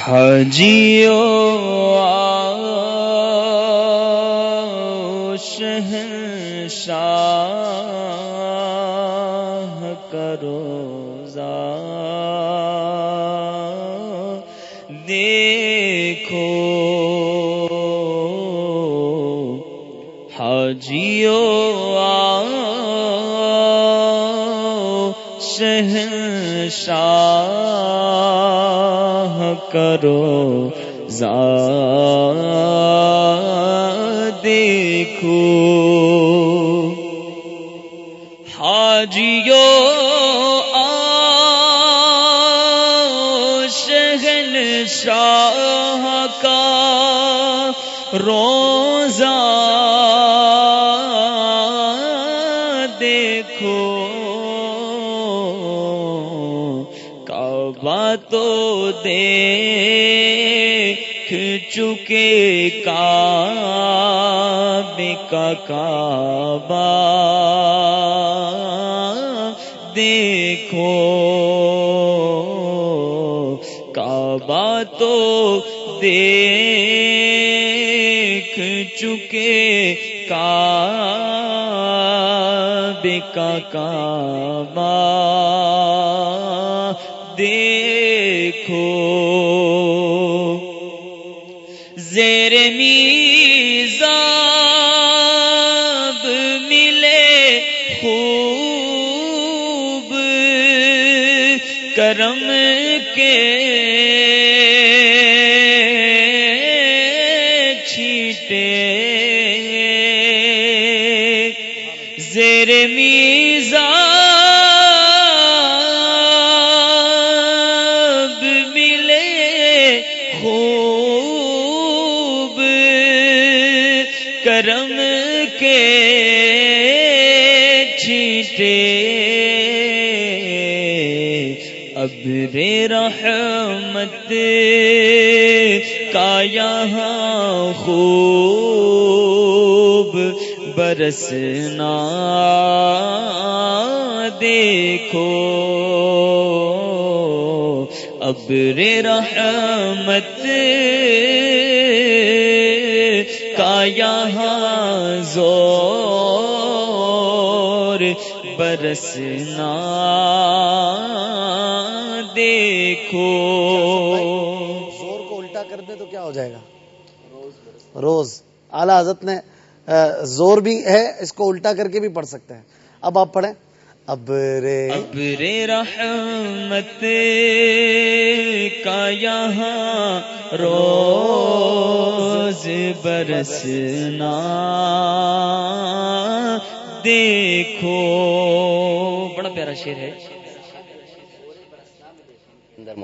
حجیو شہن شاہ کرو دیکھو حجیو شہن شاہ کرو دیکھو۔ حاجیو آ شہن شاہ کا روزہ دیکھو۔ کعبہ تو دیکھ چکے کعبے کا کعبہ۔ دیکھو کعبہ تو دیکھ چکے کعبے کا کعبہ۔ دیکھو زیر میزاب ملے خوب کرم کے رحمت کا یہاں خوب برسنا دیکھو۔ ابر رحمت کا یہاں زور برسنا۔ دیکھو۔ زور کو الٹا کر دیں تو کیا ہو جائے گا؟ روز۔ اعلی حضرت نے زور بھی ہے اس کو الٹا کر کے بھی پڑھ سکتے ہیں۔ اب آپ پڑھیں۔ اب رے ابر رحمت کا یہاں روز برسنا۔ دیکھو۔ بڑا پیارا شیر ہے۔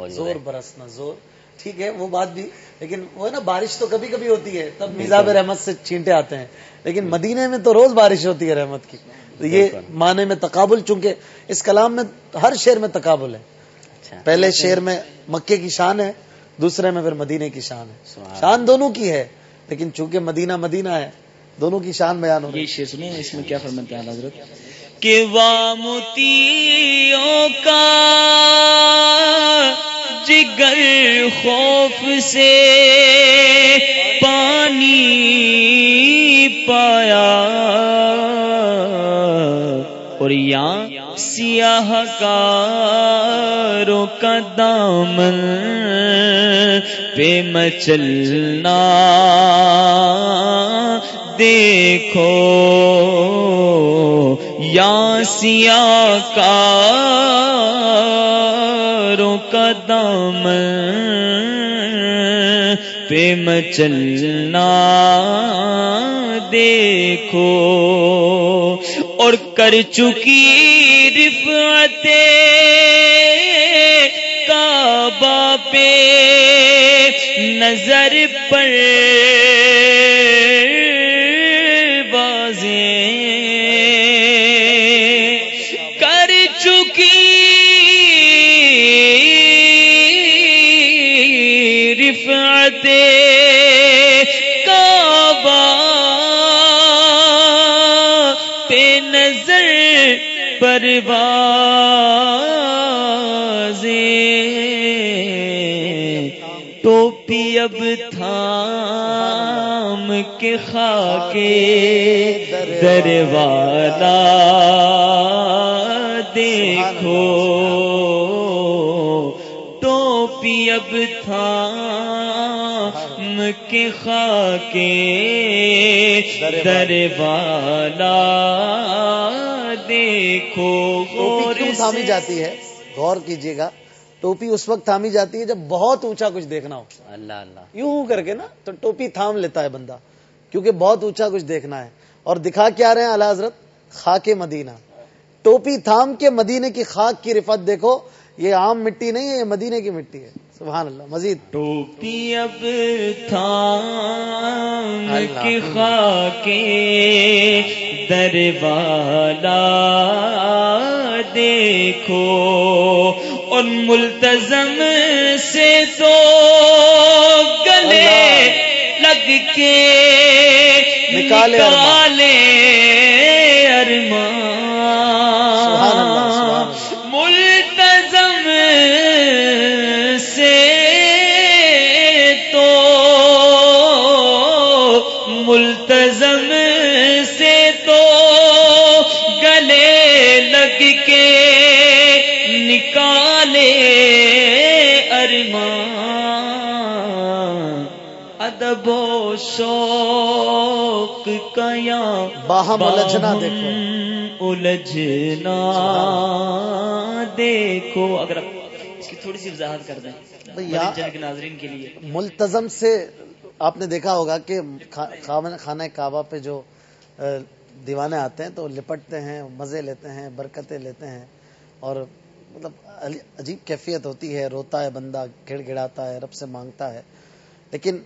زور برسنا زور۔ ٹھیک ہے وہ بات بھی۔ لیکن وہ ہے نا بارش تو کبھی کبھی ہوتی ہے۔ تب میزاب رحمت سے چھینٹے آتے ہیں۔ لیکن مدینے میں تو روز بارش ہوتی ہے رحمت کی۔ تو یہ معنی میں تقابل چونکہ اس کلام میں ہر شعر میں تقابل ہے۔ پہلے شعر میں مکے کی شان ہے دوسرے میں پھر مدینے کی شان ہے۔ شان دونوں کی ہے لیکن چونکہ مدینہ مدینہ ہے دونوں کی شان بیان ہو رہی سنیں اس میں کیا فرماتے ہیں حضرت؟ کہ وامتیوں کا جگر خوف سے پانی پایا۔ اور یہاں سیاہ کاروں کا دامن پہ مچلنا دیکھو یا سیا کاروں کا دامن پہ مچلنا دیکھو اور کر چکی رفعت کعبہ پہ نظر پر بازیں پہ نظر پروازیں ٹوپی اب تھام کے خاکے در والا دیکھو ٹوپی اب تھام کے خاکے در والا دیکھو کیوں تھامی جاتی ہے؟ غور کیجیے گا۔ ٹوپی اس وقت تھامی جاتی ہے جب بہت اونچا کچھ دیکھنا ہو۔ اللہ اللہ۔ یوں کر کے نا تو ٹوپی تھام لیتا ہے بندہ کیونکہ بہت اونچا کچھ دیکھنا ہے۔ اور دکھا کیا رہے ہیں اللہ حضرت؟ خاک مدینہ۔ ٹوپی تھام کے مدینے کی خاک کی رفت دیکھو۔ یہ عام مٹی نہیں ہے یہ مدینے کی مٹی ہے۔ سبحان اللہ مزید۔ ٹوپی اب تھام کے خاکے در والا دیکھو اور ملتظم سے تو گلے لگ کے نکالے ارمان۔ ادب و شوق کا یا باہم الجھنا دیکھو۔ الجھنا دیکھو۔ اگر اس کی تھوڑی سی وضاحت کر دیں ناظرین کے لیے۔ ملتظم سے آپ نے دیکھا ہوگا کہ خانہ کعبہ پہ جو دیوانے آتے ہیں تو لپٹتے ہیں مزے لیتے ہیں برکتیں لیتے ہیں اور مطلب عجیب کیفیت ہوتی ہے، روتا ہے بندہ، گڑ گڑاتا ہے، رب سے مانگتا ہے۔ لیکن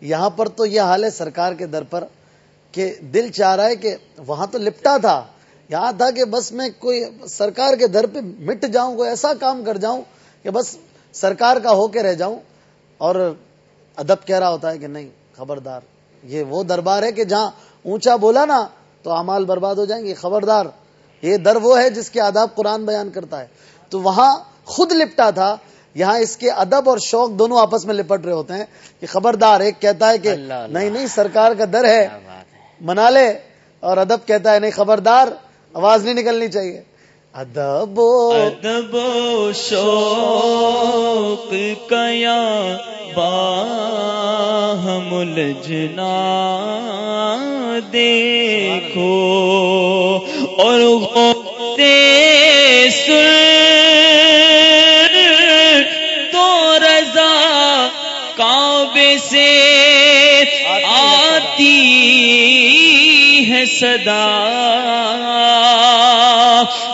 یہاں پر تو یہ حال ہے سرکار کے در پر کہ دل چاہ رہا ہے کہ وہاں تو لپٹا تھا۔ یہاں تھا کہ بس میں کوئی سرکار کے در پہ مٹ جاؤں، کوئی ایسا کام کر جاؤں کہ بس سرکار کا ہو کے رہ جاؤں۔ اور ادب کہہ رہا ہوتا ہے کہ نہیں، خبردار۔ یہ وہ دربار ہے کہ جہاں اونچا بولا نا تو اعمال برباد ہو جائیں گے، خبردار۔ یہ در وہ ہے جس کے آداب قرآن بیان کرتا ہے۔ تو وہاں خود لپٹا تھا۔ یہاں اس کے ادب اور شوق دونوں آپس میں لپٹ رہے ہوتے ہیں۔ کہ خبردار ایک کہتا ہے کہ۔ نہیں نہیں سرکار کا در ہے۔ منا لے۔ اور ادب کہتا ہے نہیں خبردار آواز نہیں نکلنی چاہیے۔ ادب ادب شوق کیا باہم الجنا دیکھو۔ اور صدا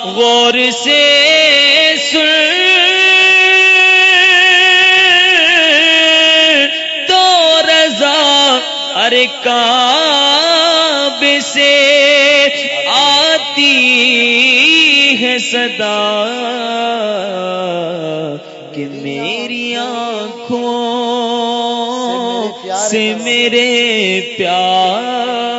غور سے سن۔ تو رضا ارے کعبے سے آتی ہے صدا کہ میری آنکھوں سے میرے پیار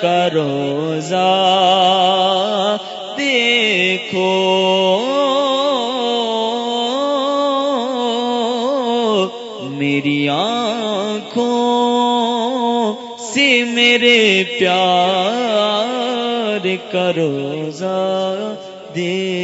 کا روزہ۔ دیکھو۔ میری آنکھوں سے میرے پیار کا روزہ۔ دیکھو۔